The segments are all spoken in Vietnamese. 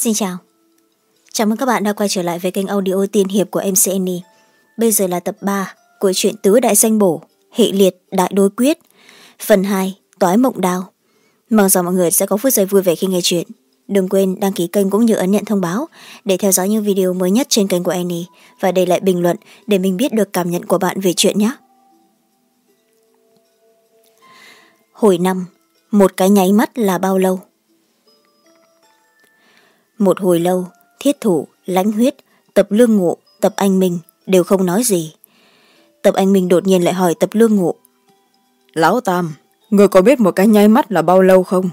Xin chào. Chào mừng các bạn đã quay trở lại với kênh audio tiên hiệp của MCN. Bây giờ là tập ba của truyện Tứ Đại Danh Bổ, Hệ Liệt Đại Đối Quyết, phần hai Toái Mộng đào Mong rằng mọi người sẽ có phút giây vui vẻ khi nghe chuyện. Đừng quên đăng ký kênh cũng như ấn nhận thông báo để theo dõi những video mới nhất trên kênh của Annie và để lại bình luận để mình biết được cảm nhận của bạn về chuyện nhé. Hồi năm, một cái nháy mắt là bao lâu? Một hồi lâu thiết thủ lãnh huyết tập lương ngộ tập anh minh đều không nói gì. Tập anh minh đột nhiên lại hỏi tập lương ngộ lão tam người có biết một cái nháy mắt là bao lâu không?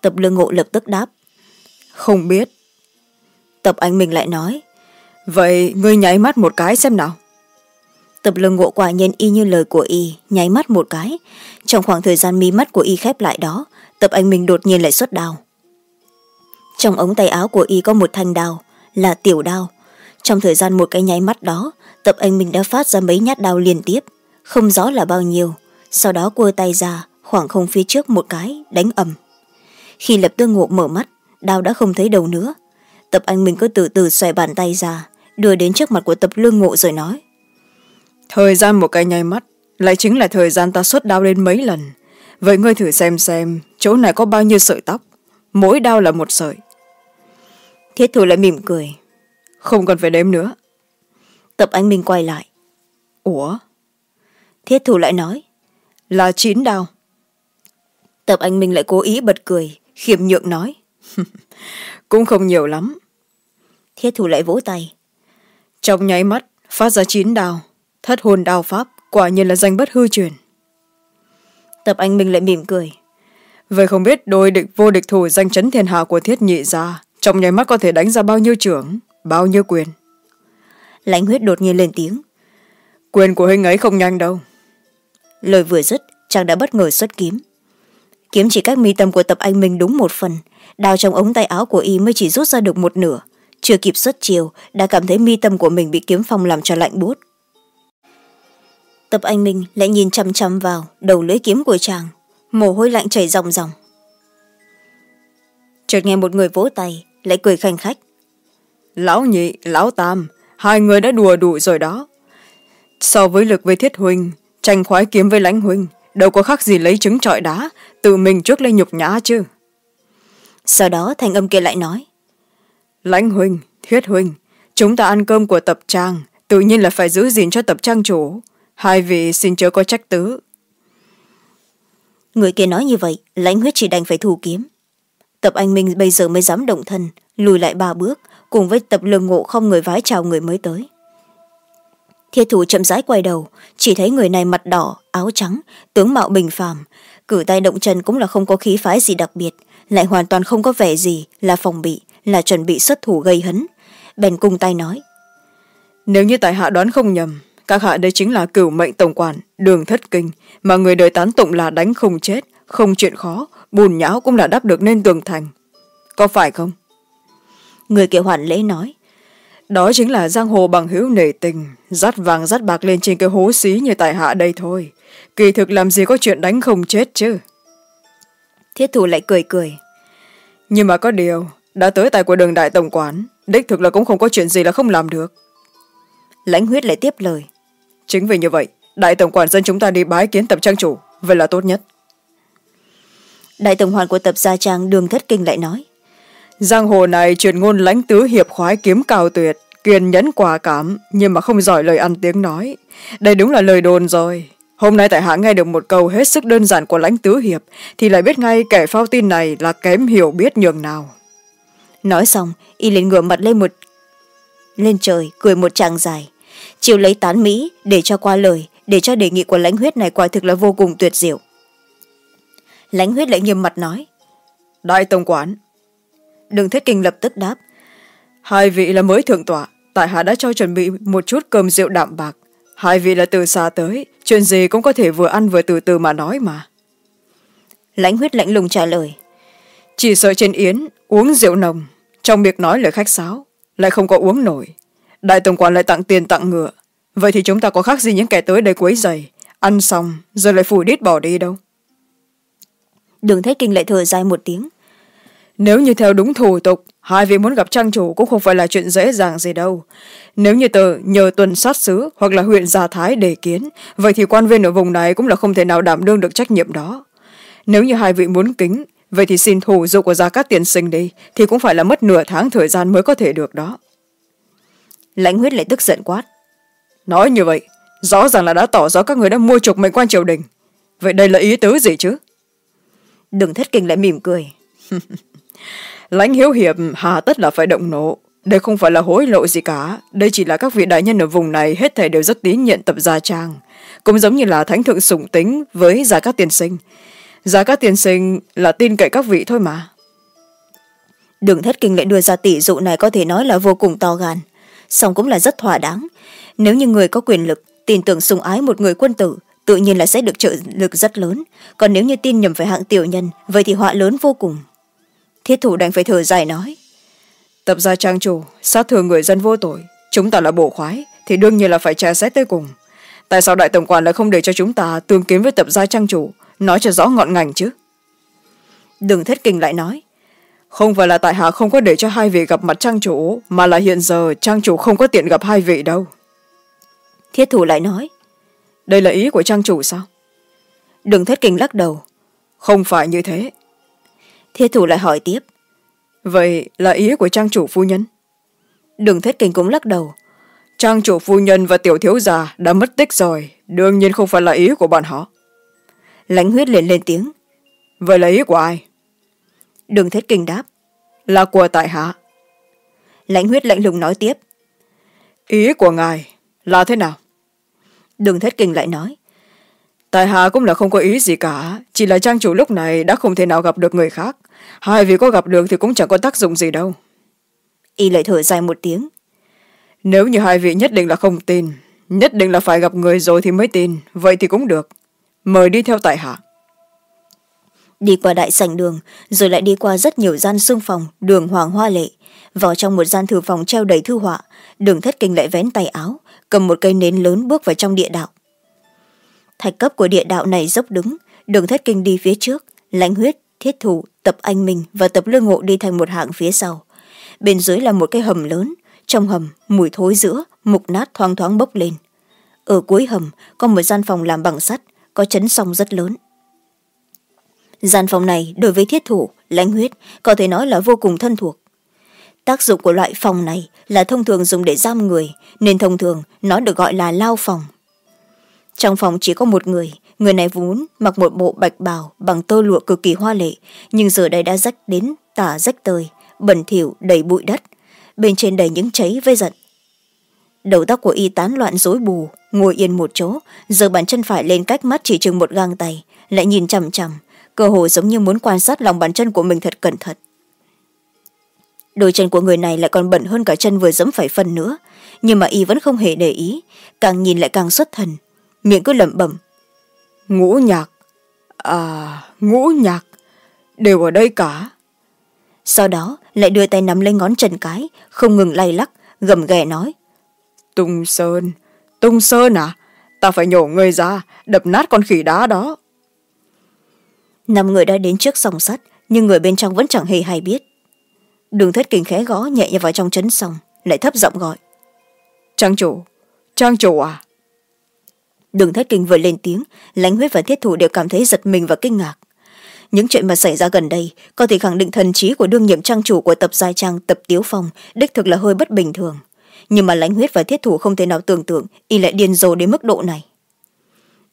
Tập lương ngộ lập tức đáp. Không biết. Tập anh minh lại nói. Vậy ngươi nháy mắt một cái xem nào. Tập lương ngộ quả nhiên y như lời của y nháy mắt một cái. Trong khoảng thời gian mi mắt của y khép lại đó tập anh minh đột nhiên lại xuất đào trong ống tay áo của y có một thanh đao, là tiểu đao. Trong thời gian một cái nháy mắt đó, tập anh minh đã phát ra mấy nhát đao liên tiếp, không rõ là bao nhiêu. Sau đó quơ tay ra, khoảng không phía trước một cái, đánh ầm. Khi lập tương ngộ mở mắt, đao đã không thấy đầu nữa. Tập anh minh cứ từ từ xoay bàn tay ra, đưa đến trước mặt của tập lương ngộ rồi nói. Thời gian một cái nháy mắt, lại chính là thời gian ta xuất đao lên mấy lần. Vậy ngươi thử xem xem, chỗ này có bao nhiêu sợi tóc? Mỗi đao là một sợi thiết thủ lại mỉm cười. Không cần phải đếm nữa. Tập anh minh quay lại. Ủa? Thiết thủ lại nói. Là chín đao tập anh minh lại cố ý bật cười khiêm nhượng nói. Cũng không nhiều lắm. Thiết thủ lại vỗ tay. Trong nháy mắt phát ra chín đao thất hồn đao pháp quả nhiên là danh bất hư truyền. Tập anh minh lại mỉm cười. Vậy không biết đôi địch vô địch thủ danh chấn thiên hạ của thiết nhị gia trong nháy mắt có thể đánh ra bao nhiêu trưởng bao nhiêu quyền? Lãnh huyết đột nhiên lên tiếng. Quyền của huynh ấy không nhanh đâu. Lời vừa dứt chàng đã bất ngờ xuất kiếm. Kiếm chỉ cách mi tâm của tập anh minh đúng một phần. Đào trong ống tay áo của y mới chỉ rút ra được một nửa. Chưa kịp xuất chiều đã cảm thấy mi tâm của mình bị kiếm phong làm cho lạnh buốt. Tập anh minh lại nhìn chăm chăm vào đầu lưỡi kiếm của chàng. Mồ hôi lạnh chảy ròng ròng. Chợt nghe một người vỗ tay lại cười khanh khách. Lão nhị lão tam hai người đã đùa đủ rồi đó. So với lực với thiết huynh tranh khoái kiếm với lãnh huynh đâu có khác gì lấy trứng trọi đá tự mình trước lên nhục nhã chứ. Sau đó thanh âm kia lại nói. Lãnh huynh thiết huynh chúng ta ăn cơm của tập trang tự nhiên là phải giữ gìn cho tập trang chủ. Hai vị xin chớ có trách tứ. Người kia nói như vậy lãnh huyết chỉ đành phải thu kiếm tập anh minh bây giờ mới dám động thân, lùi lại ba bước, cùng với tập lương ngộ không người vái chào người mới tới. Thiết thủ chậm rãi quay đầu, chỉ thấy người này mặt đỏ, áo trắng, tướng mạo bình phàm. Cử tay động chân cũng là không có khí phái gì đặc biệt, lại hoàn toàn không có vẻ gì là phòng bị, là chuẩn bị xuất thủ gây hấn. Bèn cung tay nói, nếu như tại hạ đoán không nhầm, các hạ đây chính là cửu mệnh tổng quản, đường thất kinh, mà người đời tán tụng là đánh không chết, không chuyện khó bùn nhão cũng là đắp được nên tường thành. Có phải không? Người kia hoàn lễ nói đó chính là giang hồ bằng hữu nể tình dắt vàng dắt bạc lên trên cái hố xí như tại hạ đây thôi. Kỳ thực làm gì có chuyện đánh không chết chứ? Thiết thủ lại cười cười. Nhưng mà có điều đã tới tài của đường đại tổng quán đích thực là cũng không có chuyện gì là không làm được. Lãnh huyết lại tiếp lời. Chính vì như vậy đại tổng quản dân chúng ta đi bái kiến tập trang chủ vậy là tốt nhất đại tổng hoàn của tập gia trang đường thất kinh lại nói giang hồ này truyền ngôn lãnh tứ hiệp khoái kiếm cao tuyệt kiên nhẫn quả cảm nhưng mà không giỏi lời ăn tiếng nói. Đây đúng là lời đồn rồi. Hôm nay tại hạ nghe được một câu hết sức đơn giản của lãnh tứ hiệp thì lại biết ngay kẻ phao tin này là kém hiểu biết nhường nào. Nói xong y liền ngửa mặt lên một lên trời cười một tràng dài. Chiều lấy tán mỹ để cho qua lời để cho đề nghị của lãnh huyết này quả thực là vô cùng tuyệt diệu lãnh huyết lại nghiêm mặt nói. Đại tổng quản đường thiết kinh lập tức đáp. Hai vị là mới thượng tọa tại hạ đã cho chuẩn bị một chút cơm rượu đạm bạc. Hai vị là từ xa tới chuyện gì cũng có thể vừa ăn vừa từ từ mà nói mà. Lãnh huyết lạnh lùng trả lời. Chỉ sợ trên yến uống rượu nồng trong việc nói lời khách sáo lại không có uống nổi. Đại tổng quản lại tặng tiền tặng ngựa. Vậy thì chúng ta có khác gì những kẻ tới đây quấy dày ăn xong rồi lại phủi đít bỏ đi đâu đường thế kinh lại thở dài một tiếng. Nếu như theo đúng thủ tục hai vị muốn gặp trang chủ cũng không phải là chuyện dễ dàng gì đâu. Nếu như tờ nhờ tuần sát xứ hoặc là huyện gia thái đề kiến vậy thì quan viên ở vùng này cũng là không thể nào đảm đương được trách nhiệm đó. Nếu như hai vị muốn kính vậy thì xin thủ dụ của gia cát tiền sinh đi thì cũng phải là mất nửa tháng thời gian mới có thể được đó. Lãnh huyết lại tức giận quát. Nói như vậy rõ ràng là đã tỏ rõ các người đã mua trục mệnh quan triều đình. Vậy đây là ý tứ gì chứ đừng thất kinh lại mỉm cười. Lãnh hiếu hiệp, hà tất là phải động nộ. Đây không phải là hối lộ gì cả. Đây chỉ là các vị đại nhân ở vùng này hết thảy đều rất tín nhiệm tập gia trang. Cũng giống như là thánh thượng sủng tính với gia các tiên sinh. Gia các tiên sinh là tin cậy các vị thôi mà. Đường thất kinh lại đưa ra tỷ dụ này có thể nói là vô cùng to gan. Song cũng là rất thỏa đáng. Nếu như người có quyền lực, tin tưởng sùng ái một người quân tử tự nhiên là sẽ được trợ lực rất lớn. Còn nếu như tin nhầm phải hạng tiểu nhân, vậy thì họa lớn vô cùng. Thiết thủ đành phải thở dài nói, tập gia trang chủ, sát thường người dân vô tội. Chúng ta là bộ khoái, thì đương nhiên là phải tra xét tới cùng. Tại sao đại tổng quản lại không để cho chúng ta tương kiến với tập gia trang chủ? Nói cho rõ ngọn ngành chứ. Đừng thất kinh lại nói, không phải là tại hạ không có để cho hai vị gặp mặt trang chủ, mà là hiện giờ trang chủ không có tiện gặp hai vị đâu. Thiết thủ lại nói đây là ý của trang chủ sao? Đừng thất kinh lắc đầu. Không phải như thế. Thiết thủ lại hỏi tiếp. Vậy là ý của trang chủ phu nhân? Đừng thất kinh cũng lắc đầu. Trang chủ phu nhân và tiểu thiếu già đã mất tích rồi đương nhiên không phải là ý của bọn họ. Lãnh huyết liền lên tiếng. Vậy là ý của ai? Đừng thất kinh đáp. Là của tại hạ. Lãnh huyết lạnh lùng nói tiếp. Ý của ngài là thế nào đường thất kinh lại nói. Tại hạ cũng là không có ý gì cả chỉ là trang chủ lúc này đã không thể nào gặp được người khác. Hai vị có gặp được thì cũng chẳng có tác dụng gì đâu. Y lại thở dài một tiếng. Nếu như hai vị nhất định là không tin nhất định là phải gặp người rồi thì mới tin vậy thì cũng được. Mời đi theo tại hạ. Đi qua đại sảnh đường rồi lại đi qua rất nhiều gian xương phòng đường hoàng hoa lệ. Vào trong một gian thư phòng treo đầy thư họa đường thất kinh lại vén tay áo cầm một cây nến lớn bước vào trong địa đạo. Thạch cấp của địa đạo này dốc đứng, đường thất kinh đi phía trước, lãnh huyết, thiết thủ, tập anh minh và tập lương ngộ đi thành một hạng phía sau. Bên dưới là một cái hầm lớn, trong hầm, mùi thối giữa, mục nát thoang thoáng bốc lên. Ở cuối hầm, có một gian phòng làm bằng sắt, có chấn song rất lớn. Gian phòng này, đối với thiết thủ, lãnh huyết, có thể nói là vô cùng thân thuộc tác dụng của loại phòng này là thông thường dùng để giam người, nên thông thường nó được gọi là lao phòng. Trong phòng chỉ có một người người này vốn mặc một bộ bạch bào bằng tơ lụa cực kỳ hoa lệ, nhưng giờ đây đã rách đến tả rách tơi, bẩn thỉu, đầy bụi đất, bên trên đầy những cháy vây giận. Đầu tóc của y tán loạn rối bù, ngồi yên một chỗ, giờ bàn chân phải lên cách mắt chỉ chừng một gang tay, lại nhìn chằm chằm, cơ hồ giống như muốn quan sát lòng bàn chân của mình thật cẩn thận đôi chân của người này lại còn bẩn hơn cả chân vừa dẫm phải phân nữa. Nhưng mà y vẫn không hề để ý. Càng nhìn lại càng xuất thần. Miệng cứ lẩm bẩm. Ngũ nhạc. À ngũ nhạc. Đều ở đây cả. Sau đó lại đưa tay nắm lấy ngón chân cái không ngừng lay lắc gầm ghè nói. Tung sơn. Tung sơn à? Ta phải nhổ người ra đập nát con khỉ đá đó. Năm người đã đến trước sòng sắt nhưng người bên trong vẫn chẳng hề hay biết đường thất kinh khẽ gõ nhẹ vào trong chấn xong lại thấp giọng gọi. Trang chủ trang chủ à? Đường thất kinh vừa lên tiếng lãnh huyết và thiết thủ đều cảm thấy giật mình và kinh ngạc. Những chuyện mà xảy ra gần đây có thể khẳng định thần trí của đương nhiệm trang chủ của tập giai trang tập tiếu phong đích thực là hơi bất bình thường. Nhưng mà lãnh huyết và thiết thủ không thể nào tưởng tượng y lại điên rồ đến mức độ này.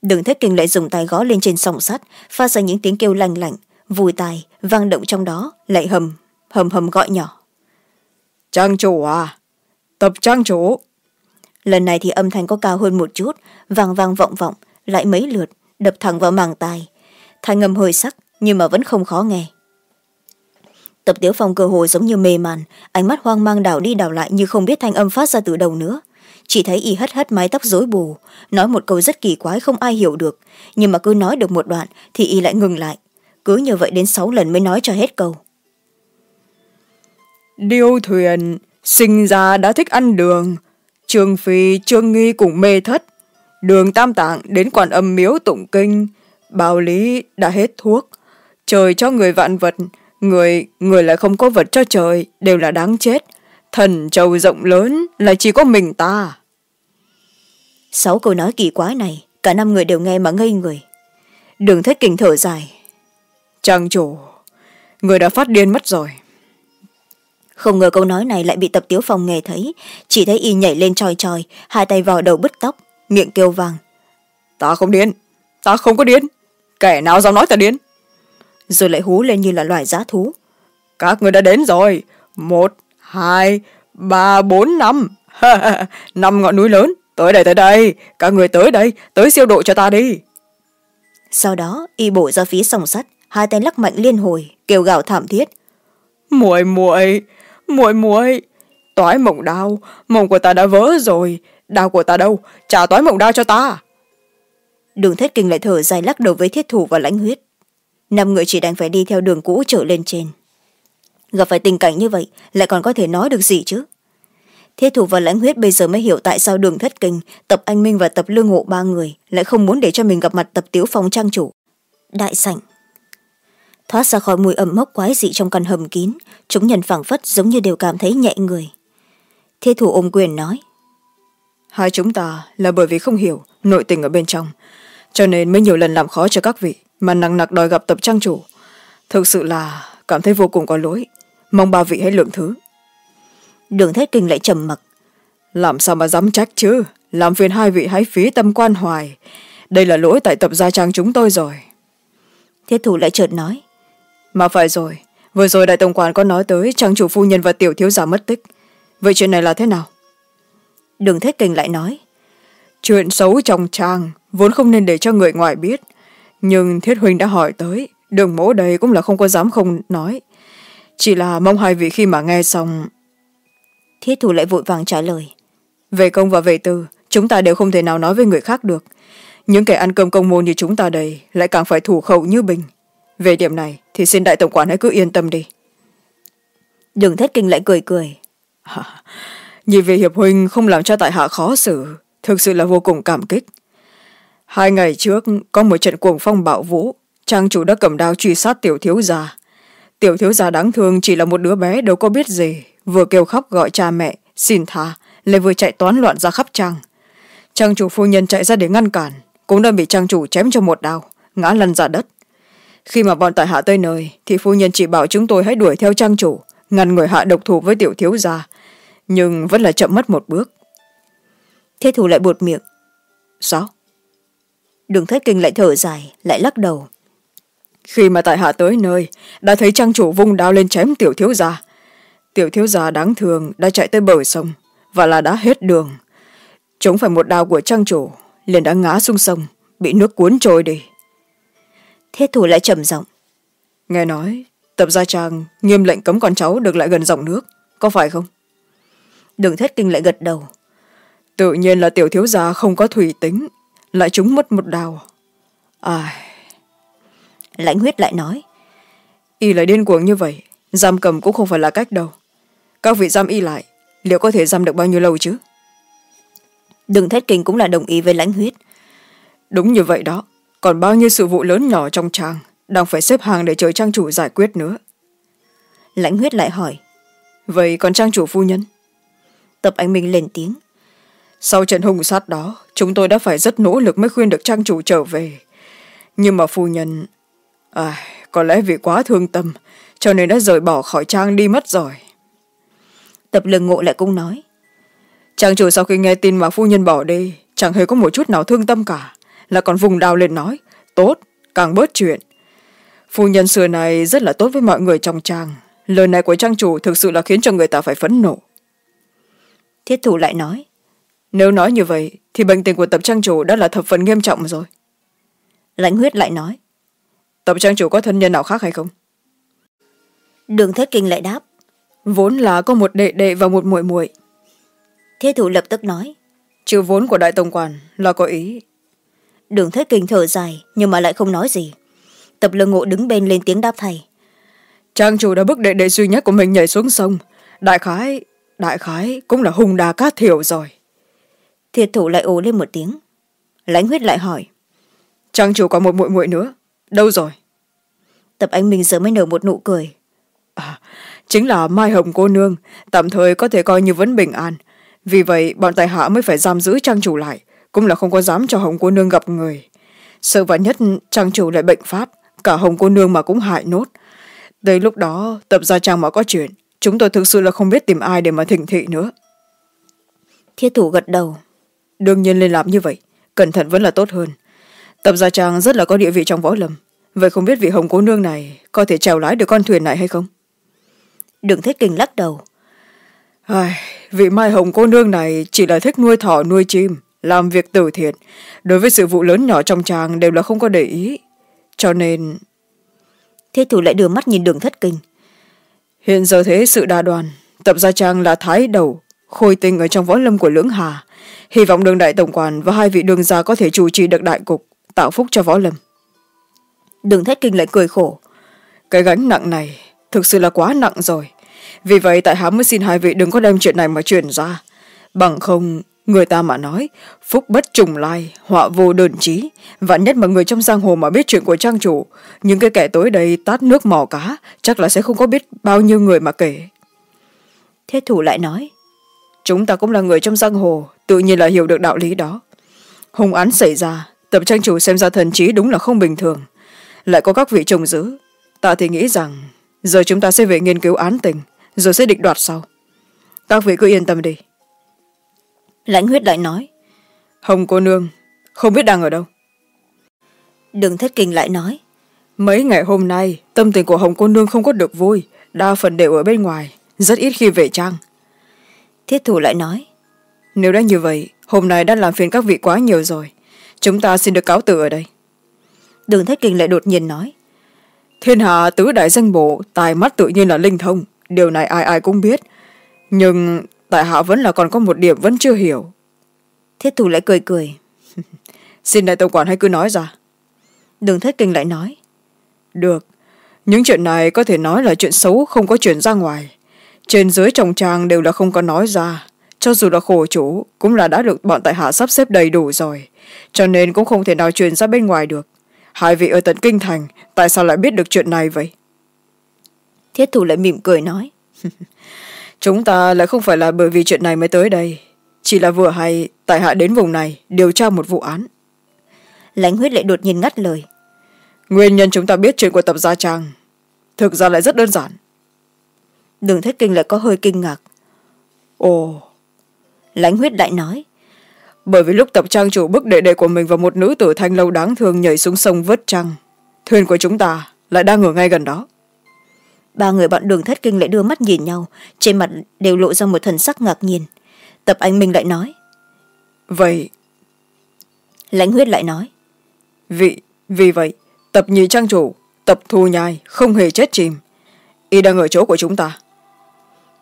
Đường thất kinh lại dùng tay gõ lên trên sòng sắt phát ra những tiếng kêu lanh lạnh vùi tai vang động trong đó lại hầm hầm hầm gọi nhỏ. Trang chủ à tập trang chủ. Lần này thì âm thanh có cao hơn một chút vang vang vọng vọng lại mấy lượt đập thẳng vào màng tai. Thanh âm hơi sắc nhưng mà vẫn không khó nghe. Tập tiếu phong cơ hồ giống như mê màn ánh mắt hoang mang đảo đi đảo lại như không biết thanh âm phát ra từ đâu nữa. Chỉ thấy y hất hất mái tóc rối bù nói một câu rất kỳ quái không ai hiểu được nhưng mà cứ nói được một đoạn thì y lại ngừng lại. Cứ như vậy đến sáu lần mới nói cho hết câu điêu thuyền sinh ra đã thích ăn đường. Trương phi trương nghi cùng mê thất. Đường tam tạng đến quản âm miếu tụng kinh. Bào lý đã hết thuốc. Trời cho người vạn vật người người lại không có vật cho trời đều là đáng chết. Thần trầu rộng lớn là chỉ có mình ta. Sáu câu nói kỳ quái này cả năm người đều nghe mà ngây người. Đường thất kinh thở dài. Trang chủ người đã phát điên mất rồi không ngờ câu nói này lại bị tập tiếu phong nghe thấy. Chỉ thấy y nhảy lên tròi tròi hai tay vào đầu bứt tóc miệng kêu vàng. Ta không điên ta không có điên. Kẻ nào dám nói ta điên? Rồi lại hú lên như là loài giá thú. Các người đã đến rồi. Một hai ba bốn năm. Năm ngọn núi lớn. Tới đây tới đây. Các người tới đây. Tới siêu độ cho ta đi. Sau đó y bổ ra phía sòng sắt. Hai tay lắc mạnh liên hồi kêu gào thảm thiết. Muội muội muội muội. Toái mộng đao mộng của ta đã vỡ rồi. Đao của ta đâu? Trả toái mộng đao cho ta. Đường thất kinh lại thở dài lắc đầu với thiết thủ và lãnh huyết. Năm người chỉ đành phải đi theo đường cũ trở lên trên. Gặp phải tình cảnh như vậy, lại còn có thể nói được gì chứ? Thiết thủ và lãnh huyết bây giờ mới hiểu tại sao đường thất kinh, tập anh minh và tập lương ngộ ba người lại không muốn để cho mình gặp mặt tập tiếu phong trang chủ. Đại sảnh thoát ra khỏi mùi ẩm mốc quái dị trong căn hầm kín. Chúng nhân phảng phất giống như đều cảm thấy nhẹ người. Thiết thủ ôm quyền nói hai chúng ta là bởi vì không hiểu nội tình ở bên trong cho nên mới nhiều lần làm khó cho các vị mà nặng nặc đòi gặp tập trang chủ. Thực sự là cảm thấy vô cùng có lỗi. Mong ba vị hãy lượng thứ. Đường thất kinh lại trầm mặc. Làm sao mà dám trách chứ? Làm phiền hai vị hãy phí tâm quan hoài. Đây là lỗi tại tập gia trang chúng tôi rồi. Thiết thủ lại chợt nói mà phải rồi vừa rồi đại tổng quản có nói tới trang chủ phu nhân và tiểu thiếu gia mất tích. Vậy chuyện này là thế nào? Đường thất kinh lại nói chuyện xấu trong trang vốn không nên để cho người ngoài biết. Nhưng thiết huynh đã hỏi tới đường mỗ đây cũng là không có dám không nói. Chỉ là mong hai vị khi mà nghe xong. Thiết thủ lại vội vàng trả lời về công và về tư chúng ta đều không thể nào nói với người khác được. Những kẻ ăn cơm công môn như chúng ta đây lại càng phải thủ khẩu như bình về điểm này thì xin đại tổng quản hãy cứ yên tâm đi. Đường thất kinh lại cười cười. Nhìn về hiệp huynh không làm cho tại hạ khó xử thực sự là vô cùng cảm kích. Hai ngày trước có một trận cuồng phong bạo vũ trang chủ đã cầm đao truy sát tiểu thiếu gia. Tiểu thiếu gia đáng thương chỉ là một đứa bé đâu có biết gì vừa kêu khóc gọi cha mẹ xin tha lại vừa chạy toán loạn ra khắp trang. Trang chủ phu nhân chạy ra để ngăn cản cũng đã bị trang chủ chém cho một đao ngã lăn ra đất khi mà bọn tại hạ tới nơi thì phu nhân chỉ bảo chúng tôi hãy đuổi theo trang chủ ngăn người hạ độc thủ với tiểu thiếu gia. Nhưng vẫn là chậm mất một bước. Thế thủ lại buột miệng. Sao? Đường thất kinh lại thở dài lại lắc đầu. Khi mà tại hạ tới nơi đã thấy trang chủ vung đao lên chém tiểu thiếu gia. Tiểu thiếu gia đáng thương đã chạy tới bờ sông và là đã hết đường. Chống phải một đao của trang chủ liền đã ngã xuống sông bị nước cuốn trôi đi thiết thủ lại trầm giọng. Nghe nói tập gia trang nghiêm lệnh cấm con cháu được lại gần dòng nước có phải không? Đường thất kinh lại gật đầu. Tự nhiên là tiểu thiếu gia không có thủy tính lại trúng mất một đào. Ai? Lãnh huyết lại nói. Y lại điên cuồng như vậy giam cầm cũng không phải là cách đâu. Các vị giam y lại liệu có thể giam được bao nhiêu lâu chứ? Đường thất kinh cũng là đồng ý với lãnh huyết. Đúng như vậy đó còn bao nhiêu sự vụ lớn nhỏ trong trang đang phải xếp hàng để chờ trang chủ giải quyết nữa? Lãnh huyết lại hỏi. Vậy còn trang chủ phu nhân? Tập anh minh lên tiếng. Sau trận hung sát đó chúng tôi đã phải rất nỗ lực mới khuyên được trang chủ trở về. Nhưng mà phu nhân à, có lẽ vì quá thương tâm cho nên đã rời bỏ khỏi trang đi mất rồi. Tập lương ngộ lại cũng nói. Trang chủ sau khi nghe tin mà phu nhân bỏ đi chẳng hề có một chút nào thương tâm cả là còn vùng đào lên nói tốt càng bớt chuyện. Phu nhân xưa này rất là tốt với mọi người trong trang. Lời này của trang chủ thực sự là khiến cho người ta phải phẫn nộ. Thiết thủ lại nói nếu nói như vậy thì bệnh tình của tập trang chủ đã là thập phần nghiêm trọng rồi. Lãnh huyết lại nói tập trang chủ có thân nhân nào khác hay không? Đường thất kinh lại đáp vốn là có một đệ đệ và một muội muội. Thế thủ lập tức nói trừ vốn của đại tổng quản là có ý đường thất kinh thở dài nhưng mà lại không nói gì. Tập lương ngộ đứng bên lên tiếng đáp thầy. Trang chủ đã bức đệ đệ duy nhất của mình nhảy xuống sông. Đại khái đại khái cũng là hùng đà cát thiểu rồi. Thiệt thủ lại ồ lên một tiếng. Lãnh huyết lại hỏi. Trang chủ có một muội muội nữa. Đâu rồi? Tập anh minh giờ mới nở một nụ cười. À, chính là mai hồng cô nương. Tạm thời có thể coi như vẫn bình an. Vì vậy bọn tài hạ mới phải giam giữ trang chủ lại cũng là không có dám cho hồng cô nương gặp người. Sợ vạn nhất trang chủ lại bệnh phát cả hồng cô nương mà cũng hại nốt. Tới lúc đó tập gia trang mà có chuyện chúng tôi thực sự là không biết tìm ai để mà thỉnh thị nữa. Thiết thủ gật đầu. Đương nhiên lên làm như vậy cẩn thận vẫn là tốt hơn. Tập gia trang rất là có địa vị trong võ lâm. Vậy không biết vị hồng cô nương này có thể trèo lái được con thuyền này hay không? Đừng thích kinh lắc đầu. Ai, vị mai hồng cô nương này chỉ là thích nuôi thỏ nuôi chim làm việc từ thiện đối với sự vụ lớn nhỏ trong tràng đều là không có để ý. Cho nên thế thủ lại đưa mắt nhìn đường thất kinh. hiện giờ thế sự đa đoàn tập gia trang là thái đầu khôi tinh ở trong võ lâm của lưỡng hà. Hy vọng đường đại tổng quản và hai vị đường gia có thể chủ trì được đại cục tạo phúc cho võ lâm. Đường thất kinh lại cười khổ. Cái gánh nặng này thực sự là quá nặng rồi. Vì vậy tại hạ mới xin hai vị đừng có đem chuyện này mà truyền ra. Bằng không người ta mà nói phúc bất trùng lai họa vô đơn chí. Vạn nhất mà người trong giang hồ mà biết chuyện của trang chủ những cái kẻ tối đây tát nước mò cá chắc là sẽ không có biết bao nhiêu người mà kể. Thế thủ lại nói chúng ta cũng là người trong giang hồ tự nhiên là hiểu được đạo lý đó. Hung án xảy ra tập trang chủ xem ra thần trí đúng là không bình thường. Lại có các vị trông giữ ta thì nghĩ rằng giờ chúng ta sẽ về nghiên cứu án tình rồi sẽ định đoạt sau. Các vị cứ yên tâm đi lãnh huyết lại nói. Hồng cô nương không biết đang ở đâu. Đừng thất kinh lại nói. Mấy ngày hôm nay tâm tình của hồng cô nương không có được vui đa phần đều ở bên ngoài rất ít khi về trang. Thiết thủ lại nói. Nếu đã như vậy hôm nay đã làm phiền các vị quá nhiều rồi chúng ta xin được cáo từ ở đây. Đường thất kinh lại đột nhiên nói. Thiên hạ tứ đại danh bộ tài mắt tự nhiên là linh thông điều này ai ai cũng biết. Nhưng tại hạ vẫn là còn có một điểm vẫn chưa hiểu. Thiết thủ lại cười cười. Xin đại tổng quản hãy cứ nói ra. Đường thất kinh lại nói. Được những chuyện này có thể nói là chuyện xấu không có chuyển ra ngoài. Trên dưới trong trang đều là không có nói ra. Cho dù là khổ chủ cũng là đã được bọn tại hạ sắp xếp đầy đủ rồi. Cho nên cũng không thể nào truyền ra bên ngoài được. Hai vị ở tận kinh thành tại sao lại biết được chuyện này vậy? Thiết thủ lại mỉm cười nói chúng ta lại không phải là bởi vì chuyện này mới tới đây. Chỉ là vừa hay tại hạ đến vùng này điều tra một vụ án. Lãnh huyết lại đột nhiên ngắt lời. Nguyên nhân chúng ta biết chuyện của tập gia trang. Thực ra lại rất đơn giản. Đường thất kinh lại có hơi kinh ngạc. Ồ. Lãnh huyết lại nói. Bởi vì lúc tập trang chủ bức đệ đệ của mình và một nữ tử thanh lâu đáng thương nhảy xuống sông vớt trăng thuyền của chúng ta lại đang ở ngay gần đó ba người bọn đường thất kinh lại đưa mắt nhìn nhau trên mặt đều lộ ra một thần sắc ngạc nhiên. Tập anh minh lại nói vậy lãnh huyết lại nói vì vì vậy tập nhị trang chủ tập thu nhai không hề chết chìm. Y đang ở chỗ của chúng ta.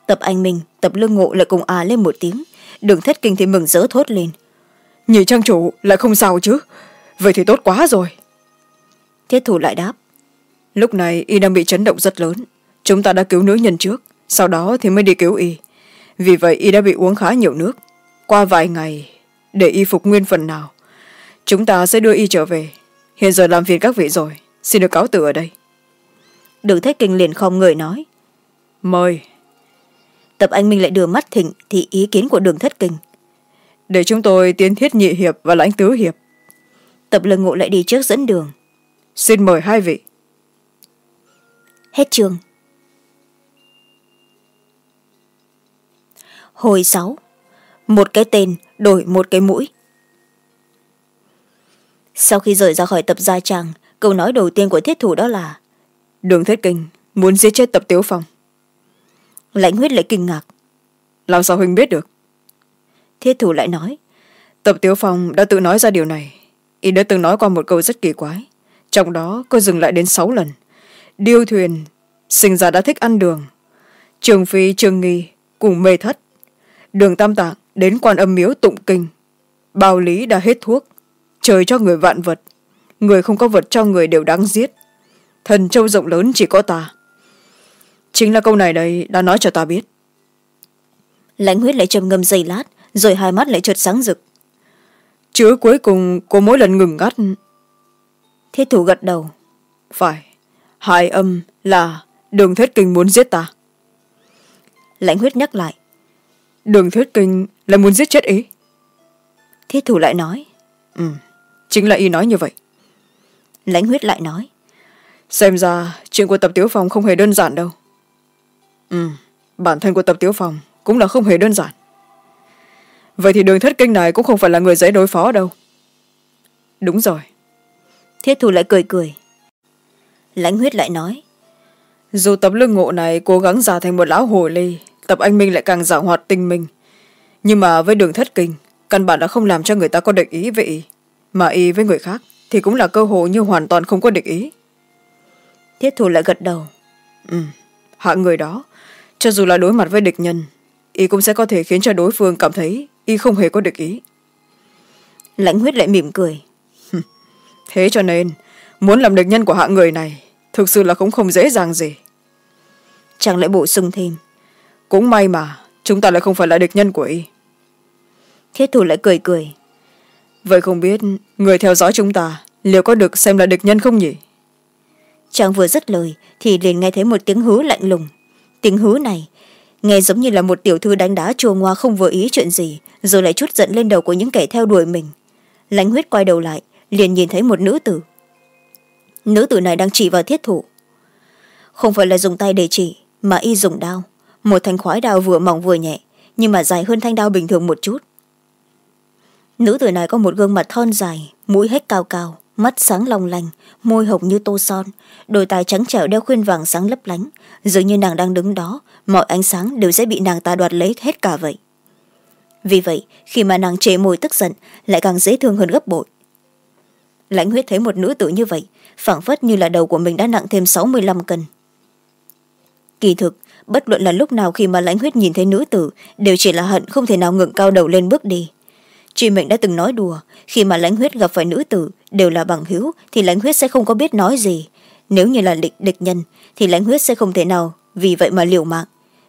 Tập anh minh tập lương ngộ lại cùng à lên một tiếng đường thất kinh thì mừng rỡ thốt lên. Nhị trang chủ lại không sao chứ? Vậy thì tốt quá rồi. Thiết thủ lại đáp lúc này y đang bị chấn động rất lớn chúng ta đã cứu nữ nhân trước sau đó thì mới đi cứu y. Vì vậy y đã bị uống khá nhiều nước. Qua vài ngày để y phục nguyên phần nào chúng ta sẽ đưa y trở về. Hiện giờ làm phiền các vị rồi xin được cáo từ ở đây. Đường thất kinh liền không người nói. Mời. Tập anh minh lại đưa mắt thịnh thì ý kiến của đường thất kinh. Để chúng tôi tiến thiết nhị hiệp và lãnh tứ hiệp. Tập lương ngộ lại đi trước dẫn đường. Xin mời hai vị. Hết chương hồi sáu. Một cái tên đổi một cái mũi. Sau khi rời ra khỏi tập gia trang câu nói đầu tiên của thiết thủ đó là đường thiết kinh muốn giết chết tập tiếu phong. Lãnh huyết lại kinh ngạc. Làm sao huynh biết được? Thiết thủ lại nói tập tiếu phong đã tự nói ra điều này. Y đã từng nói qua một câu rất kỳ quái. Trong đó có dừng lại đến sáu lần. Điêu thuyền sinh ra đã thích ăn đường. Trường phi trường nghi cùng mê thất đường tam tạng đến quan âm miếu tụng kinh. Bao lý đã hết thuốc trời cho người vạn vật người không có vật cho người đều đáng giết. Thần châu rộng lớn chỉ có ta. Chính là câu này đây đã nói cho ta biết. Lãnh huyết lại trầm ngâm giây lát rồi hai mắt lại chợt sáng rực. Chữ cuối cùng của mỗi lần ngừng ngắt. Thiết thủ gật đầu. Phải hai âm là đường thuyết kinh muốn giết ta. Lãnh huyết nhắc lại đường thuyết kinh là muốn giết chết ý. Thiết thủ lại nói. Ừ chính là y nói như vậy. Lãnh huyết lại nói. Xem ra chuyện của tập tiếu phòng không hề đơn giản đâu. Ừ. Bản thân của tập tiếu phòng cũng là không hề đơn giản. Vậy thì đường thất kinh này cũng không phải là người dễ đối phó đâu. Đúng rồi. Thiết thủ lại cười cười. Lãnh huyết lại nói. Dù tập lương ngộ này cố gắng giả thành một lão hồ ly tập anh minh lại càng giả hoạt tinh minh. Nhưng mà với đường thất kinh căn bản đã không làm cho người ta có địch ý với y. Mà y với người khác thì cũng là cơ hội như hoàn toàn không có địch ý. Thiết thủ lại gật đầu. Ừ hạng người đó. Cho dù là đối mặt với địch nhân y cũng sẽ có thể khiến cho đối phương cảm thấy y không hề có địch ý. Lãnh huyết lại mỉm cười. Thế cho nên muốn làm địch nhân của hạng người này thực sự là cũng không dễ dàng gì. Chàng lại bổ sung thêm cũng may mà chúng ta lại không phải là địch nhân của y. Thiết thủ lại cười cười. Vậy không biết người theo dõi chúng ta liệu có được xem là địch nhân không nhỉ? Chàng vừa dứt lời thì liền nghe thấy một tiếng hứ lạnh lùng. Tiếng hứ này nghe giống như là một tiểu thư đánh đá chua ngoa không vừa ý chuyện gì rồi lại chút giận lên đầu của những kẻ theo đuổi mình. Lãnh huyết quay đầu lại liền nhìn thấy một nữ tử. Nữ tử này đang chỉ vào thiết thủ. Không phải là dùng tay để chỉ mà y dùng đao một thanh khoái đao vừa mỏng vừa nhẹ, nhưng mà dài hơn thanh đao bình thường một chút. Nữ tử này có một gương mặt thon dài, mũi hết cao cao, mắt sáng long lanh, môi hồng như tô son, đôi tài trắng trẻo đeo khuyên vàng sáng lấp lánh. Dường như nàng đang đứng đó, mọi ánh sáng đều sẽ bị nàng ta đoạt lấy hết cả vậy. Vì vậy, khi mà nàng trề môi tức giận, lại càng dễ thương hơn gấp bội. Lãnh huyết thấy một nữ tử như vậy, phảng phất như là đầu của mình đã nặng thêm sáu mươi lăm cân. Kỳ thực bất luận là lúc nào khi mà lãnh huyết nhìn thấy nữ tử, đều chỉ là hận không thể nào ngừng cao đầu lên bước đi. Truy mệnh đã từng nói đùa, khi mà lãnh huyết gặp phải nữ tử, đều là bằng hữu, thì lãnh huyết sẽ không có biết nói gì. Nếu như là địch địch nhân, thì lãnh huyết sẽ không thể nào vì vậy mà liều mạng.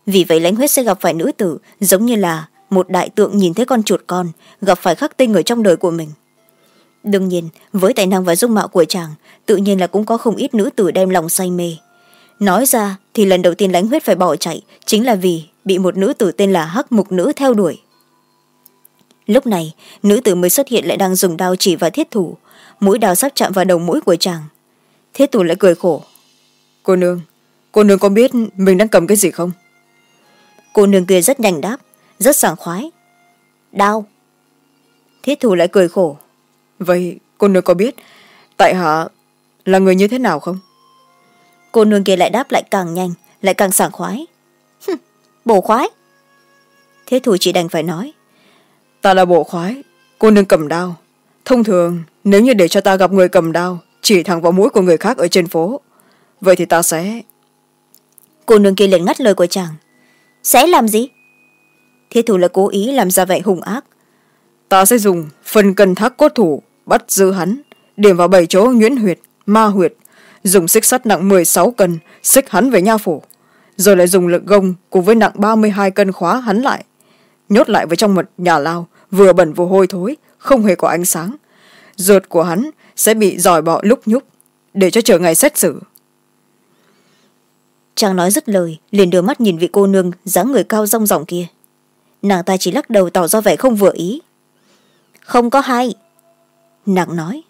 Vì vậy lãnh huyết sẽ gặp phải nữ tử, giống như là một đại tượng nhìn thấy con chuột con, gặp phải khắc tinh ở trong đời của mình. Đương nhiên, với tài năng và dung mạo của chàng, tự nhiên là cũng có không ít nữ tử đem lòng say mê nói ra thì lần đầu tiên lãnh huyết phải bỏ chạy chính là vì bị một nữ tử tên là hắc mục nữ theo đuổi. Lúc này nữ tử mới xuất hiện lại đang dùng đao chỉ vào thiết thủ mũi đao sắp chạm vào đầu mũi của chàng. Thiết thủ lại cười khổ. Cô nương cô nương có biết mình đang cầm cái gì không? Cô nương kia rất nhanh đáp rất sảng khoái. Đau thiết thủ lại cười khổ. Vậy cô nương có biết tại hạ là người như thế nào không cô nương kia lại đáp lại càng nhanh lại càng sảng khoái. Bổ khoái. Thiết thủ chỉ đành phải nói ta là bộ khoái cô nương cầm đao. Thông thường nếu như để cho ta gặp người cầm đao chỉ thẳng vào mũi của người khác ở trên phố vậy thì ta sẽ cô nương kia liền ngắt lời của chàng. Sẽ làm gì? Thiết thủ là cố ý làm ra vẻ hung ác. Ta sẽ dùng phần cân thác cốt thủ bắt giữ hắn điểm vào bảy chỗ nhuyễn huyệt ma huyệt dùng xích sắt nặng m sáu cân, xích hắn về nha phủ. Rồi lại dùng lực gông cùng với nặng ba mươi hai cân khóa hắn lại. Nhốt lại vào trong một nhà lao, vừa bẩn vừa hôi thối, không hề có ánh sáng. Ruột của hắn sẽ bị dòi bọ lúc nhúc, để cho chờ ngày xét xử. Chàng nói dứt lời, liền đưa mắt nhìn vị cô nương dáng người cao rong ròng kia. Nàng ta chỉ lắc đầu tỏ ra vẻ không vừa ý. Không có hay nàng nói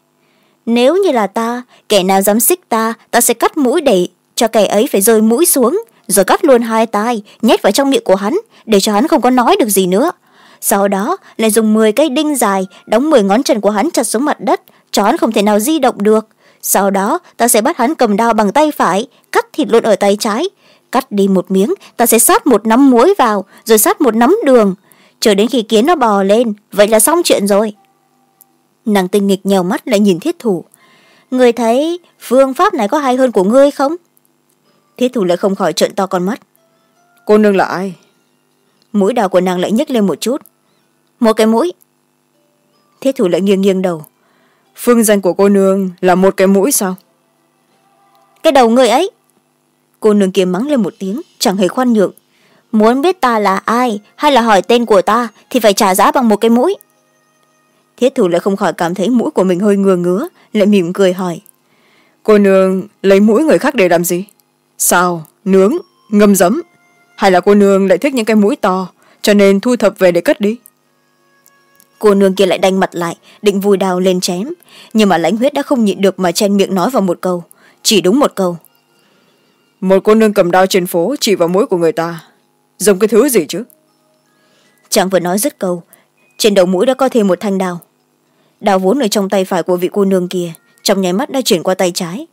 nếu như là ta, kẻ nào dám xích ta ta sẽ cắt mũi để cho kẻ ấy phải rơi mũi xuống, rồi cắt luôn hai tai nhét vào trong miệng của hắn, để cho hắn không có nói được gì nữa. Sau đó, lại dùng m cây đinh dài đóng m ngón chân của hắn chặt xuống mặt đất, cho hắn không thể nào di động được. Sau đó, ta sẽ bắt hắn cầm đao bằng tay phải, cắt thịt luôn ở tay trái. Cắt đi một miếng, ta sẽ sát một nắm muối vào, rồi sát một nắm đường. Chờ đến khi kiến nó bò lên, vậy là xong chuyện rồi nàng tinh nghịch nhèo mắt lại nhìn thiết thủ. Người thấy phương pháp này có hay hơn của ngươi không? Thiết thủ lại không khỏi trợn to con mắt. Cô nương là ai? Mũi đào của nàng lại nhếch lên một chút. Một cái mũi. Thiết thủ lại nghiêng nghiêng đầu. Phương danh của cô nương là một cái mũi sao? Cái đầu người ấy. Cô nương kia mắng lên một tiếng chẳng hề khoan nhượng. Muốn biết ta là ai hay là hỏi tên của ta thì phải trả giá bằng một cái mũi thiết thủ lại không khỏi cảm thấy mũi của mình hơi ngừa ngứa lại mỉm cười hỏi. Cô nương lấy mũi người khác để làm gì? Sao? Nướng? Ngâm giấm? Hay là cô nương lại thích những cái mũi to cho nên thu thập về để cất đi? Cô nương kia lại đanh mặt lại định vùi đào lên chém. Nhưng mà lãnh huyết đã không nhịn được mà chen miệng nói vào một câu. Chỉ đúng một câu. Một cô nương cầm đao trên phố chỉ vào mũi của người ta. Dùng cái thứ gì chứ? Chàng vừa nói dứt câu trên đầu mũi đã có thêm một thanh đao đao vốn ở trong tay phải của vị cô nương kia trong nháy mắt đã chuyển qua tay trái.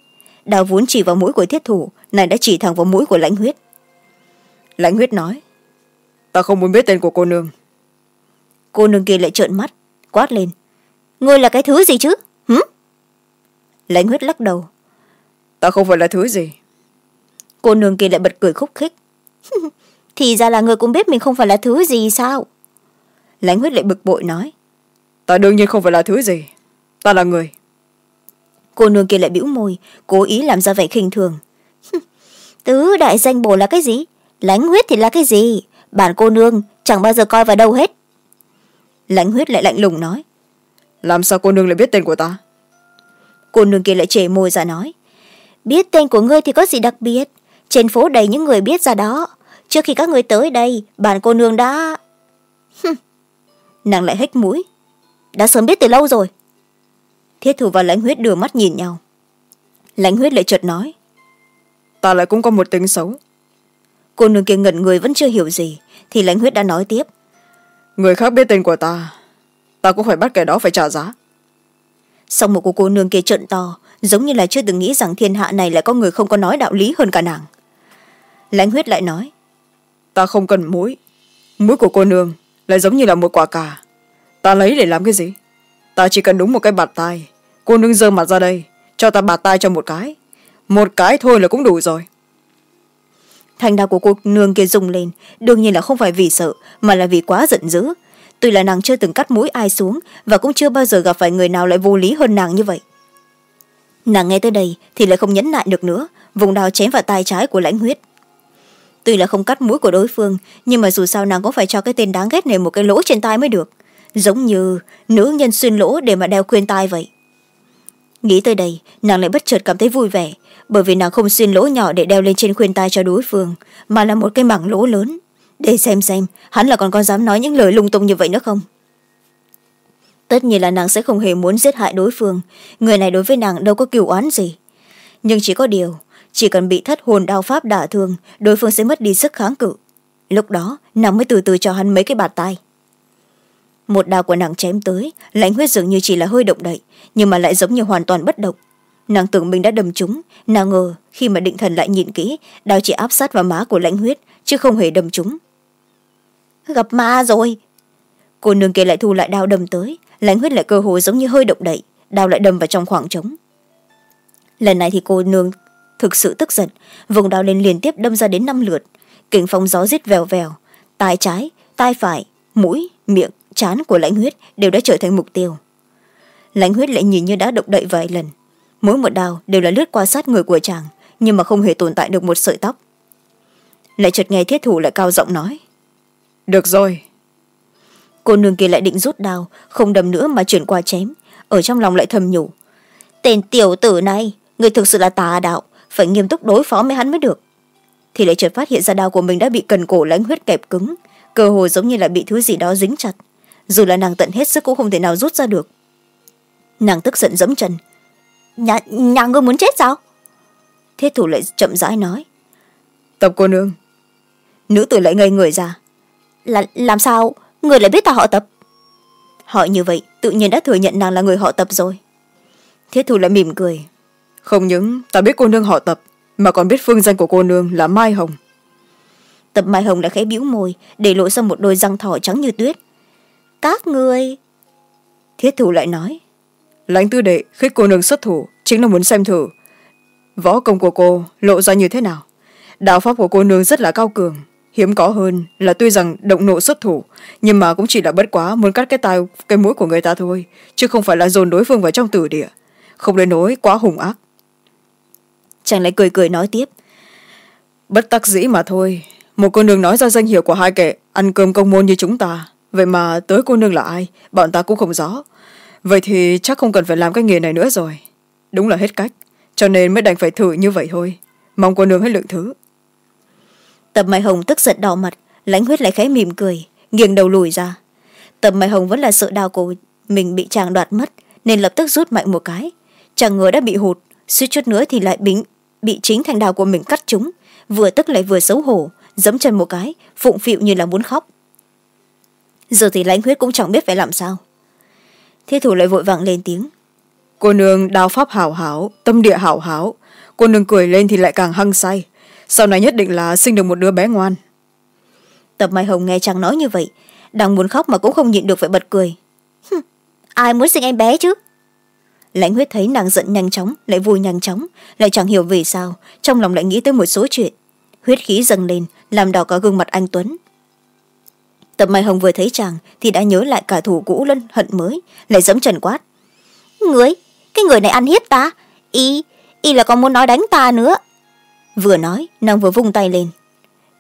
Đao vốn chỉ vào mũi của thiết thủ này đã chỉ thẳng vào mũi của lãnh huyết. Lãnh huyết nói ta không muốn biết tên của cô nương. Cô nương kia lại trợn mắt quát lên ngươi là cái thứ gì chứ? Hử? Lãnh huyết lắc đầu ta không phải là thứ gì. Cô nương kia lại bật cười khúc khích thì ra là người cũng biết mình không phải là thứ gì sao? Lãnh huyết lại bực bội nói ta đương nhiên không phải là thứ gì. Ta là người. Cô nương kia lại bĩu môi cố ý làm ra vẻ khinh thường. Tứ đại danh bổ là cái gì? Lãnh huyết thì là cái gì? Bản cô nương chẳng bao giờ coi vào đâu hết. Lãnh huyết lại lạnh lùng nói. Làm sao cô nương lại biết tên của ta? Cô nương kia lại chề môi ra nói. Biết tên của ngươi thì có gì đặc biệt? Trên phố đầy những người biết ra đó. Trước khi các ngươi tới đây bản cô nương đã nàng lại hếch mũi đã sớm biết từ lâu rồi. Thiết thủ và lãnh huyết đưa mắt nhìn nhau. Lãnh huyết lại chợt nói ta lại cũng có một tính xấu. Cô nương kia ngẩn người vẫn chưa hiểu gì thì lãnh huyết đã nói tiếp. Người khác biết tên của ta ta cũng phải bắt kẻ đó phải trả giá. Xong một cô cô nương kia trợn to giống như là chưa từng nghĩ rằng thiên hạ này lại có người không có nói đạo lý hơn cả nàng. Lãnh huyết lại nói ta không cần mũi mũi của cô nương lại giống như là một quả cà ta lấy để làm cái gì? Ta chỉ cần đúng một cái bạt tai cô nương giơ mặt ra đây, cho ta bạt tai cho một cái. Một cái thôi là cũng đủ rồi. Thành đao của cô nương kia rung lên. Đương nhiên là không phải vì sợ, mà là vì quá giận dữ. Tuy là nàng chưa từng cắt mũi ai xuống, và cũng chưa bao giờ gặp phải người nào lại vô lý hơn nàng như vậy. Nàng nghe tới đây thì lại không nhẫn nại được nữa, vùng đao chém vào tay trái của lãnh huyết. Tuy là không cắt mũi của đối phương, nhưng mà dù sao nàng cũng phải cho cái tên đáng ghét này một cái lỗ trên tai mới được giống như nữ nhân xuyên lỗ để mà đeo khuyên tai vậy. Nghĩ tới đây, nàng lại bất chợt cảm thấy vui vẻ, bởi vì nàng không xuyên lỗ nhỏ để đeo lên trên khuyên tai cho đối phương, mà là một cái mảng lỗ lớn. Để xem xem, hắn là còn có dám nói những lời lung tung như vậy nữa không? Tất nhiên là nàng sẽ không hề muốn giết hại đối phương. Người này đối với nàng đâu có cừu oán gì. Nhưng chỉ có điều, chỉ cần bị thất hồn đao pháp đả thương, đối phương sẽ mất đi sức kháng cự. Lúc đó, nàng mới từ từ cho hắn mấy cái bạt tay một đao của nàng chém tới, lãnh huyết dường như chỉ là hơi động đậy, nhưng mà lại giống như hoàn toàn bất động. Nàng tưởng mình đã đâm trúng, nàng ngờ khi mà định thần lại nhìn kỹ, đao chỉ áp sát vào má của lãnh huyết, chứ không hề đâm trúng. Gặp ma rồi. Cô nương kia lại thu lại đao đâm tới, lãnh huyết lại cơ hồ giống như hơi động đậy, đao lại đâm vào trong khoảng trống. Lần này thì cô nương thực sự tức giận, vùng đao lên liên tiếp đâm ra đến năm lượt. Kình phong gió rít vèo vèo, tai trái, tai phải, mũi, miệng chán của lãnh huyết đều đã trở thành mục tiêu. Lãnh huyết lại nhìn như đã động đậy vài lần. Mỗi một đao đều là lướt qua sát người của chàng nhưng mà không hề tồn tại được một sợi tóc. Lại chợt nghe thiết thủ lại cao giọng nói được rồi. Cô nương kia lại định rút đao không đâm nữa mà chuyển qua chém ở trong lòng lại thầm nhủ tên tiểu tử này người thực sự là tà đạo phải nghiêm túc đối phó với hắn mới được. Thì lại chợt phát hiện ra đao của mình đã bị cần cổ lãnh huyết kẹp cứng cơ hồ giống như là bị thứ gì đó dính chặt dù là nàng tận hết sức cũng không thể nào rút ra được. Nàng tức giận dẫm chân. Nhà, nhà ngươi muốn chết sao? Thiết thủ lại chậm rãi nói. Tập cô nương. Nữ tử lại ngây người ra. Là làm sao? Người lại biết ta họ tập. Họ như vậy tự nhiên đã thừa nhận nàng là người họ tập rồi. Thiết thủ lại mỉm cười. Không những ta biết cô nương họ tập mà còn biết phương danh của cô nương là mai hồng. Tập mai hồng đã khẽ bĩu môi để lộ ra một đôi răng thỏ trắng như tuyết các người. Thiết thủ lại nói lãnh tư đệ khích cô nương xuất thủ chính là muốn xem thử. Võ công của cô lộ ra như thế nào? Đạo pháp của cô nương rất là cao cường hiếm có hơn là tuy rằng động nộ xuất thủ nhưng mà cũng chỉ là bất quá muốn cắt cái tai cái mũi của người ta thôi chứ không phải là dồn đối phương vào trong tử địa. Không đến nỗi quá hùng ác. Chàng lại cười cười nói tiếp bất tắc dĩ mà thôi. Một cô nương nói ra danh hiệu của hai kẻ ăn cơm công môn như chúng ta vậy mà tới cô nương là ai? Bọn ta cũng không rõ. Vậy thì chắc không cần phải làm cái nghề này nữa rồi. Đúng là hết cách cho nên mới đành phải thử như vậy thôi. Mong cô nương hãy lượng thứ. Tập mai hồng tức giận đỏ mặt lãnh huyết lại khẽ mỉm cười nghiêng đầu lùi ra. Tập mai hồng vẫn là sợ đau của mình bị chàng đoạt mất nên lập tức rút mạnh một cái. Chàng ngờ đã bị hụt suýt chút nữa thì lại bính, bị chính thành đào của mình cắt chúng, vừa tức lại vừa xấu hổ giấm chân một cái phụng phịu như là muốn khóc giờ thì lãnh huyết cũng chẳng biết phải làm sao. Thiết thủ lại vội vàng lên tiếng. Cô nương đào pháp hảo hảo tâm địa hảo hảo. Cô nương cười lên thì lại càng hăng say. Sau này nhất định là sinh được một đứa bé ngoan. Tập mai hồng nghe chàng nói như vậy đang muốn khóc mà cũng không nhịn được phải bật cười. Ai muốn sinh em bé chứ? Lãnh huyết thấy nàng giận nhanh chóng lại vui nhanh chóng lại chẳng hiểu vì sao trong lòng lại nghĩ tới một số chuyện. Huyết khí dâng lên làm đỏ cả gương mặt anh tuấn tập mai hồng vừa thấy chàng thì đã nhớ lại cả thủ cũ lân hận mới, lại dẫm trần quát. Người cái người này ăn hiếp ta? Y y là còn muốn nói đánh ta nữa. Vừa nói, nàng vừa vung tay lên.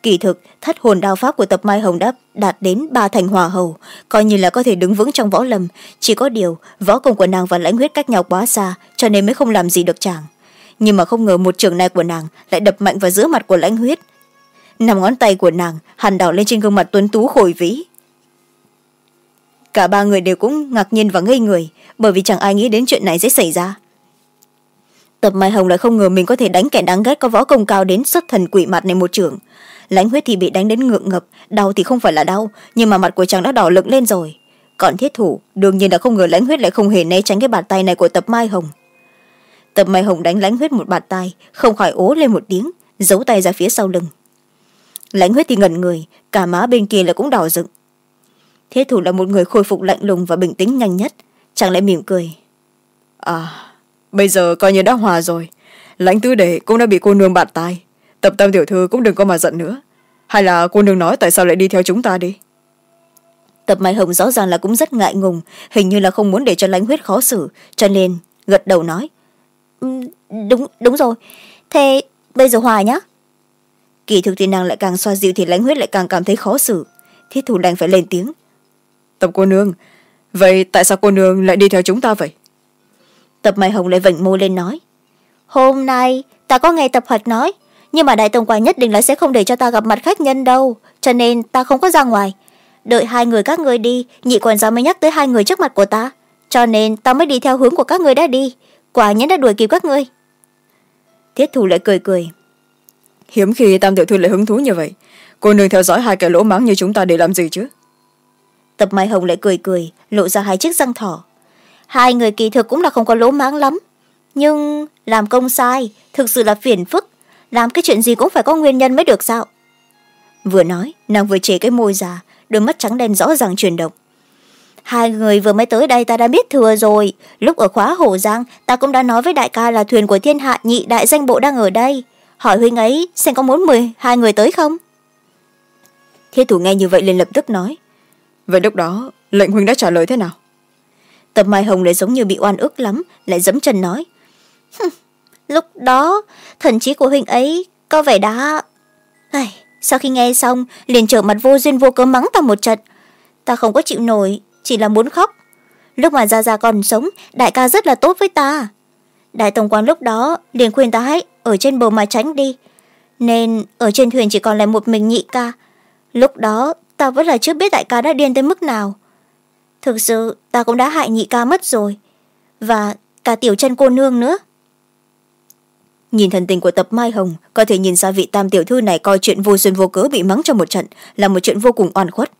Kỳ thực, thất hồn đao pháp của tập mai hồng đã đạt đến ba thành hòa hầu, coi như là có thể đứng vững trong võ lâm. Chỉ có điều, võ công của nàng và lãnh huyết cách nhau quá xa, cho nên mới không làm gì được chàng. Nhưng mà không ngờ một trường này của nàng lại đập mạnh vào giữa mặt của lãnh huyết nằm ngón tay của nàng hằn đỏ lên trên gương mặt tuấn tú khổi vĩ. Cả ba người đều cũng ngạc nhiên và ngây người, bởi vì chẳng ai nghĩ đến chuyện này sẽ xảy ra. Tập mai hồng lại không ngờ mình có thể đánh kẻ đáng ghét có võ công cao đến xuất thần quỷ mặt này một trường. Lãnh huyết thì bị đánh đến ngượng ngập, đau thì không phải là đau, nhưng mà mặt của chàng đã đỏ lực lên rồi. Còn thiết thủ, đương nhiên đã không ngờ lãnh huyết lại không hề né tránh cái bàn tay này của tập mai hồng. Tập mai hồng đánh lãnh huyết một bàn tay, không khỏi ố lên một tiếng, giấu tay ra phía sau lưng lãnh huyết thì ngẩn người, cả má bên kia là cũng đỏ rực. Thế thủ là một người khôi phục lạnh lùng và bình tĩnh nhanh nhất, chàng lại mỉm cười. À bây giờ coi như đã hòa rồi. Lãnh tứ đệ cũng đã bị cô nương bạt tay tập tam tiểu thư cũng đừng có mà giận nữa. Hay là cô nương nói tại sao lại đi theo chúng ta đi? Tập mai hồng rõ ràng là cũng rất ngại ngùng, hình như là không muốn để cho lãnh huyết khó xử, cho nên gật đầu nói. Ừ, đúng đúng rồi. Thế bây giờ hòa nhá kỳ thực thì nàng lại càng xoa dịu thì lãnh huyết lại càng cảm thấy khó xử. Thiết thủ đành phải lên tiếng. Tập cô nương vậy tại sao cô nương lại đi theo chúng ta vậy? Tập mai hồng lại vểnh môi lên nói. Hôm nay ta có nghe tập hoạt nói nhưng mà đại tổng quản nhất định là sẽ không để cho ta gặp mặt khách nhân đâu cho nên ta không có ra ngoài. Đợi hai người các người đi nhị quản gia mới nhắc tới hai người trước mặt của ta cho nên ta mới đi theo hướng của các người đã đi. Quả nhiên đã đuổi kịp các ngươi. Thiết thủ lại cười cười hiếm khi tam tiểu thư lại hứng thú như vậy. Cô nương theo dõi hai kẻ lỗ máng như chúng ta để làm gì chứ? Tập mai hồng lại cười cười, lộ ra hai chiếc răng thỏ. Hai người kỳ thực cũng là không có lỗ máng lắm, nhưng làm công sai, thực sự là phiền phức. Làm cái chuyện gì cũng phải có nguyên nhân mới được sao? Vừa nói, nàng vừa chế cái môi ra đôi mắt trắng đen rõ ràng chuyển động. Hai người vừa mới tới đây ta đã biết thừa rồi. Lúc ở khóa hổ giang, ta cũng đã nói với đại ca là thuyền của thiên hạ nhị đại danh bộ đang ở đây hỏi huynh ấy xem có muốn mười hai người tới không? Thiết thủ nghe như vậy liền lập tức nói. Vậy lúc đó lệnh huynh đã trả lời thế nào? Tập mai hồng lại giống như bị oan ức lắm lại dẫm chân nói. Lúc đó thần trí của huynh ấy có vẻ đã Ai, sau khi nghe xong liền trở mặt vô duyên vô cớ mắng ta một trận. Ta không có chịu nổi chỉ là muốn khóc. Lúc mà gia gia còn sống đại ca rất là tốt với ta. Đại tổng quan lúc đó liền khuyên ta hãy ở trên bờ mà tránh đi. Nên ở trên thuyền chỉ còn lại một mình nhị ca. Lúc đó ta vẫn là chưa biết đại ca đã điên tới mức nào. Thực sự ta cũng đã hại nhị ca mất rồi. Và cả tiểu chân cô nương nữa. Nhìn thần tình của tập mai hồng có thể nhìn ra vị tam tiểu thư này coi chuyện vô duyên vô cớ bị mắng trong một trận là một chuyện vô cùng oan khuất.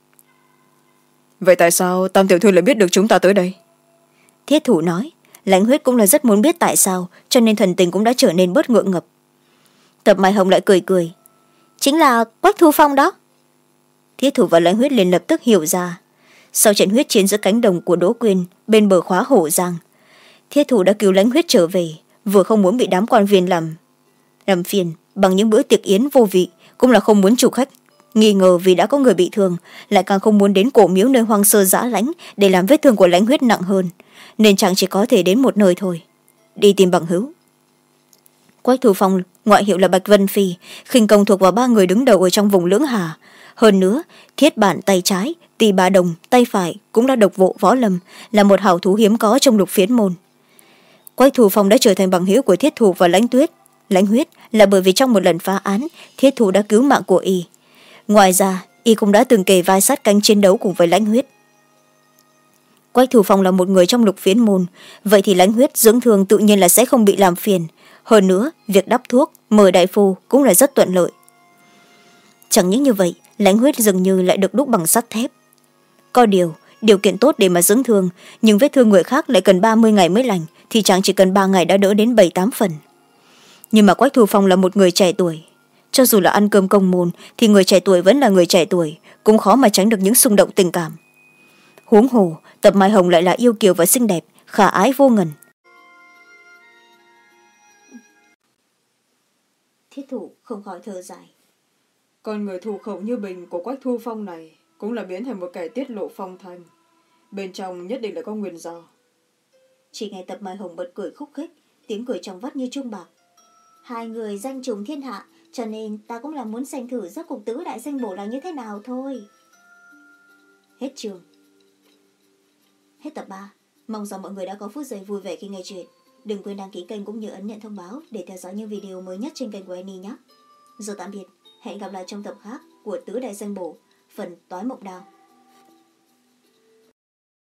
Vậy tại sao tam tiểu thư lại biết được chúng ta tới đây? Thiết thủ nói lãnh huyết cũng là rất muốn biết tại sao, cho nên thần tình cũng đã trở nên bớt ngượng ngập. Tập mai hồng lại cười cười. Chính là quách thu phong đó. Thiết thủ và lãnh huyết liền lập tức hiểu ra. Sau trận huyết chiến giữa cánh đồng của đỗ quyên bên bờ khóa hổ giang, thiết thủ đã cứu lãnh huyết trở về, vừa không muốn bị đám quan viên làm làm phiền bằng những bữa tiệc yến vô vị, cũng là không muốn chủ khách nghi ngờ vì đã có người bị thương, lại càng không muốn đến cổ miếu nơi hoang sơ giã lãnh để làm vết thương của lãnh huyết nặng hơn, nên chàng chỉ có thể đến một nơi thôi. Đi tìm bằng hữu. Quách Thu phong, ngoại hiệu là bạch vân phi, khinh công thuộc vào ba người đứng đầu ở trong vùng lưỡng hà. Hơn nữa, thiết bản tay trái, tỳ bà đồng tay phải cũng đã độc vụ võ lâm, là một hảo thú hiếm có trong lục phiến môn. Quách thủ phong đã trở thành bằng hữu của thiết thủ và lãnh tuyết. Lãnh huyết là bởi vì trong một lần phá án, thiết thủ đã cứu mạng của y ngoài ra, y cũng đã từng kể vai sát cánh chiến đấu cùng với lãnh huyết. Quách thủ phong là một người trong lục phiến môn, vậy thì lãnh huyết dưỡng thương tự nhiên là sẽ không bị làm phiền. Hơn nữa, việc đắp thuốc, mời đại phu cũng là rất thuận lợi. Chẳng những như vậy, lãnh huyết dường như lại được đúc bằng sắt thép. Có điều điều kiện tốt để mà dưỡng thương, nhưng vết thương người khác lại cần ba mươi ngày mới lành, thì chàng chỉ cần ba ngày đã đỡ đến bảy tám phần. Nhưng mà quách thu phong là một người trẻ tuổi cho dù là ăn cơm công môn thì người trẻ tuổi vẫn là người trẻ tuổi cũng khó mà tránh được những xung động tình cảm. Huống hồ tập mai hồng lại là yêu kiều và xinh đẹp khả ái vô ngần. Thiết thủ không khỏi thở dài. Còn người thủ khẩu như bình của quách thu phong này cũng là biến thành một kẻ tiết lộ phong thanh. Bên trong nhất định là có nguyên do. Chỉ nghe tập mai hồng bật cười khúc khích tiếng cười trong vắt như trung bạc. Hai người danh trùng thiên hạ cho nên ta cũng là muốn xem thử giấc cục tứ đại danh bổ là như thế nào thôi. Hết trường hết tập ba. Mong rằng mọi người đã có phút giây vui vẻ khi nghe chuyện. Đừng quên đăng ký kênh cũng như ấn nhận thông báo để theo dõi những video mới nhất trên kênh của Annie nhé. Giờ tạm biệt, hẹn gặp lại trong tập khác của Tứ Đại Danh Bổ, phần Tối Mộng Đào.